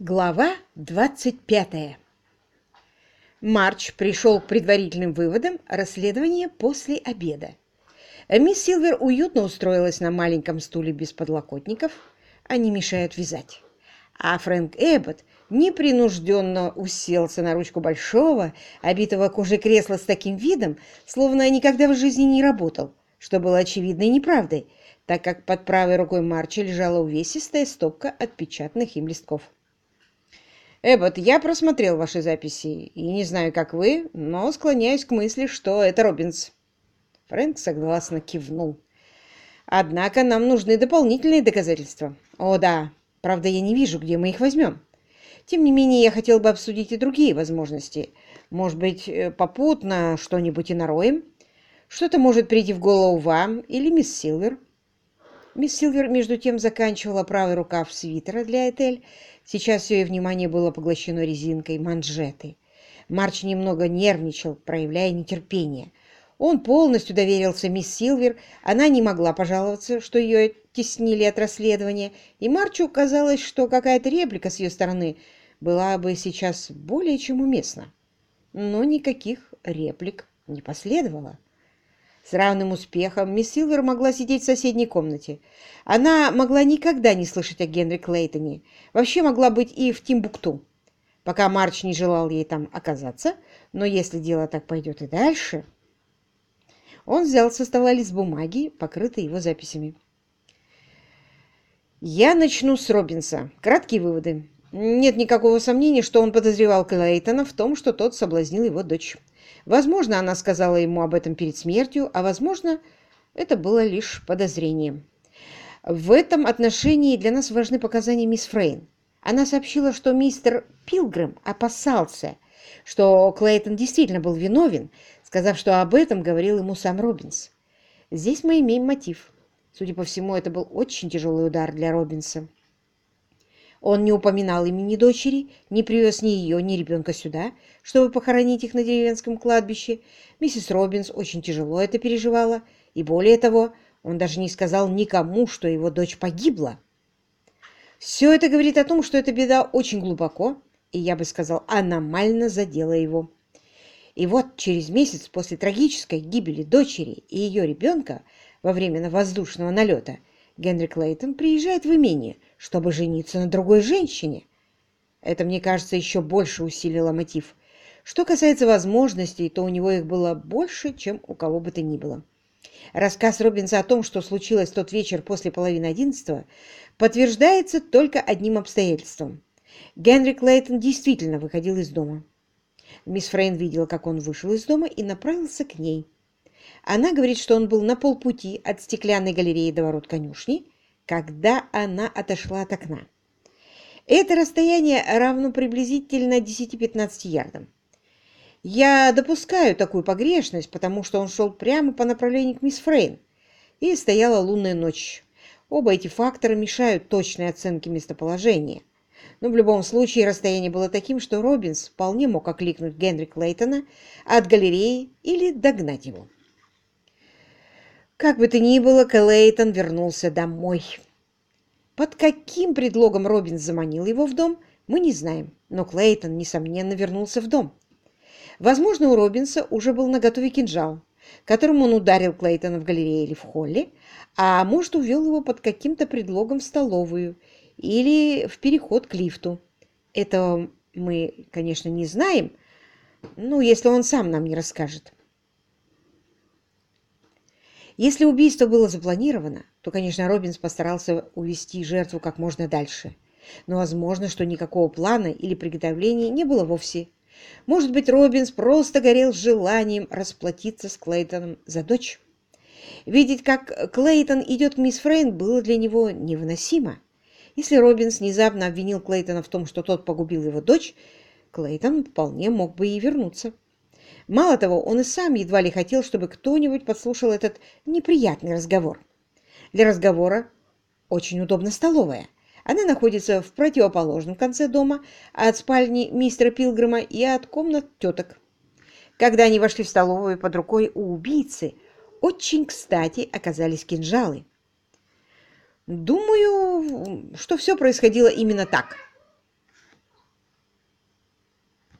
Глава 25. Марч пришел к предварительным выводам расследования после обеда. Мисс Силвер уютно устроилась на маленьком стуле без подлокотников, они мешают вязать. А Фрэнк Эббот непринужденно уселся на ручку большого, обитого кожей кресла с таким видом, словно никогда в жизни не работал, что было очевидной неправдой, так как под правой рукой Марча лежала увесистая стопка отпечатанных им листков. Эббот, я просмотрел ваши записи, и не знаю, как вы, но склоняюсь к мысли, что это Робинс. Фрэнк согласно кивнул. Однако нам нужны дополнительные доказательства. О, да. Правда, я не вижу, где мы их возьмем. Тем не менее, я хотел бы обсудить и другие возможности. Может быть, э, попутно что-нибудь и нароем? Что-то может прийти в голову вам или мисс Силвер. Мисс Силвер, между тем, заканчивала правый рукав свитера для Этель, Сейчас все ее внимание было поглощено резинкой манжеты. Марч немного нервничал, проявляя нетерпение. Он полностью доверился мисс Силвер, она не могла пожаловаться, что ее теснили от расследования, и Марчу казалось, что какая-то реплика с ее стороны была бы сейчас более чем уместна. Но никаких реплик не последовало. С равным успехом мисс Силвер могла сидеть в соседней комнате. Она могла никогда не слышать о Генри Клейтоне. Вообще могла быть и в Тимбукту, пока Марч не желал ей там оказаться. Но если дело так пойдет и дальше... Он взял со стола лист бумаги, покрытый его записями. «Я начну с Робинса. Краткие выводы. Нет никакого сомнения, что он подозревал Клейтона в том, что тот соблазнил его дочь. Возможно, она сказала ему об этом перед смертью, а возможно, это было лишь подозрением. В этом отношении для нас важны показания мисс Фрейн. Она сообщила, что мистер Пилгrim опасался, что Клейтон действительно был виновен, сказав, что об этом говорил ему сам Робинс. Здесь мы имеем мотив. Судя по всему, это был очень тяжелый удар для Робинса. Он не упоминал имени дочери, не привез ни ее, ни ребенка сюда, чтобы похоронить их на деревенском кладбище. Миссис Робинс очень тяжело это переживала, и более того, он даже не сказал никому, что его дочь погибла. Все это говорит о том, что эта беда очень глубоко, и, я бы сказал, аномально задела его. И вот через месяц после трагической гибели дочери и ее ребенка во время воздушного налета Генри Клейтон приезжает в имение, чтобы жениться на другой женщине. Это, мне кажется, еще больше усилило мотив. Что касается возможностей, то у него их было больше, чем у кого бы то ни было. Рассказ Робинса о том, что случилось тот вечер после половины одиннадцатого, подтверждается только одним обстоятельством. Генри Клейтон действительно выходил из дома. Мисс Фрейн видела, как он вышел из дома и направился к ней. Она говорит, что он был на полпути от стеклянной галереи до ворот конюшни, когда она отошла от окна. Это расстояние равно приблизительно 10-15 ярдам. Я допускаю такую погрешность, потому что он шел прямо по направлению к мисс Фрейн, и стояла лунная ночь. Оба эти фактора мешают точной оценке местоположения. Но в любом случае расстояние было таким, что Робинс вполне мог окликнуть Генри Клейтона от галереи или догнать его. Как бы то ни было, Клейтон вернулся домой. Под каким предлогом Робин заманил его в дом, мы не знаем, но Клейтон, несомненно, вернулся в дом. Возможно, у Робинса уже был наготове кинжал, которым он ударил Клейтона в галерее или в холле, а может, увел его под каким-то предлогом в столовую или в переход к лифту. Этого мы, конечно, не знаем, ну, если он сам нам не расскажет. Если убийство было запланировано, то, конечно, Робинс постарался увести жертву как можно дальше. Но возможно, что никакого плана или приготовления не было вовсе. Может быть, Робинс просто горел желанием расплатиться с Клейтоном за дочь. Видеть, как Клейтон идет к мисс Фрейн, было для него невыносимо. Если Робинс внезапно обвинил Клейтона в том, что тот погубил его дочь, Клейтон вполне мог бы и вернуться. Мало того, он и сам едва ли хотел, чтобы кто-нибудь подслушал этот неприятный разговор. Для разговора очень удобна столовая. Она находится в противоположном конце дома от спальни мистера Пилгрима и от комнат теток. Когда они вошли в столовую под рукой у убийцы, очень кстати оказались кинжалы. Думаю, что все происходило именно так.